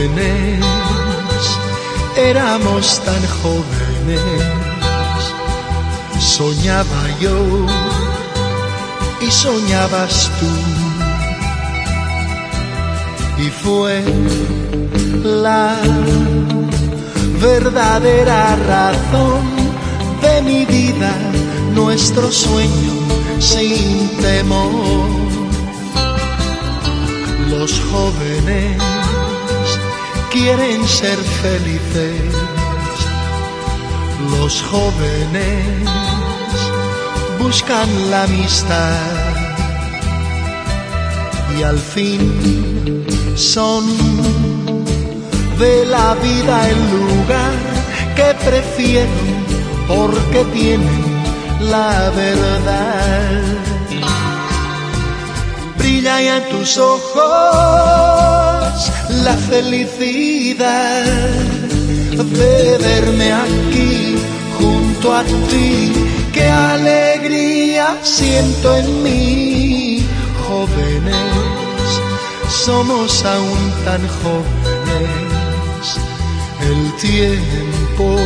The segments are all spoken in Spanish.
jóvenes, éramos tan jóvenes, soñaba yo y soñabas tú. Y fue la verdadera razón de mi vida, nuestro sueño sin temor. Los jóvenes quieren ser felices, los jóvenes buscan la amistad y al fin son de la vida el lugar que prefieren porque tienen la verdad. Brilla ya en tus ojos la felicidad de verme aquí junto a ti. Qué alegría siento en mí, jóvenes, somos aún tan jóvenes. El tiempo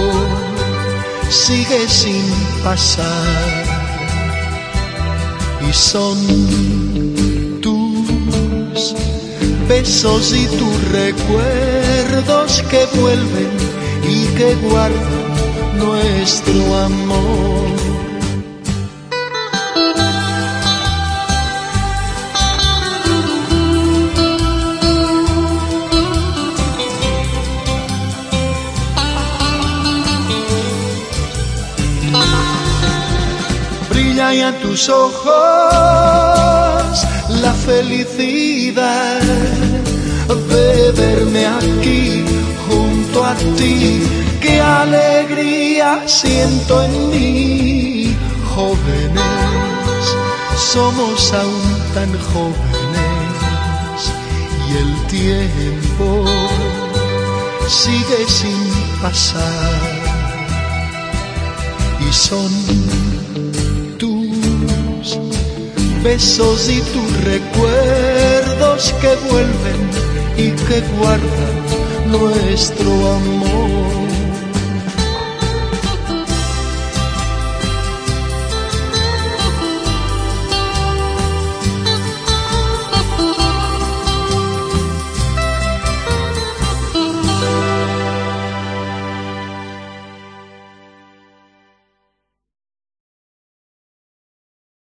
sigue sin pasar y son besos y tus recuerdos que vuelven y que guardan nuestro amor. Ya en tus ojos la felicidad Qué alegría siento en mí, jóvenes, somos aún tan jóvenes y el tiempo sigue sin pasar. Y son tus besos y tus recuerdos que vuelven y que guardan nuestro amor.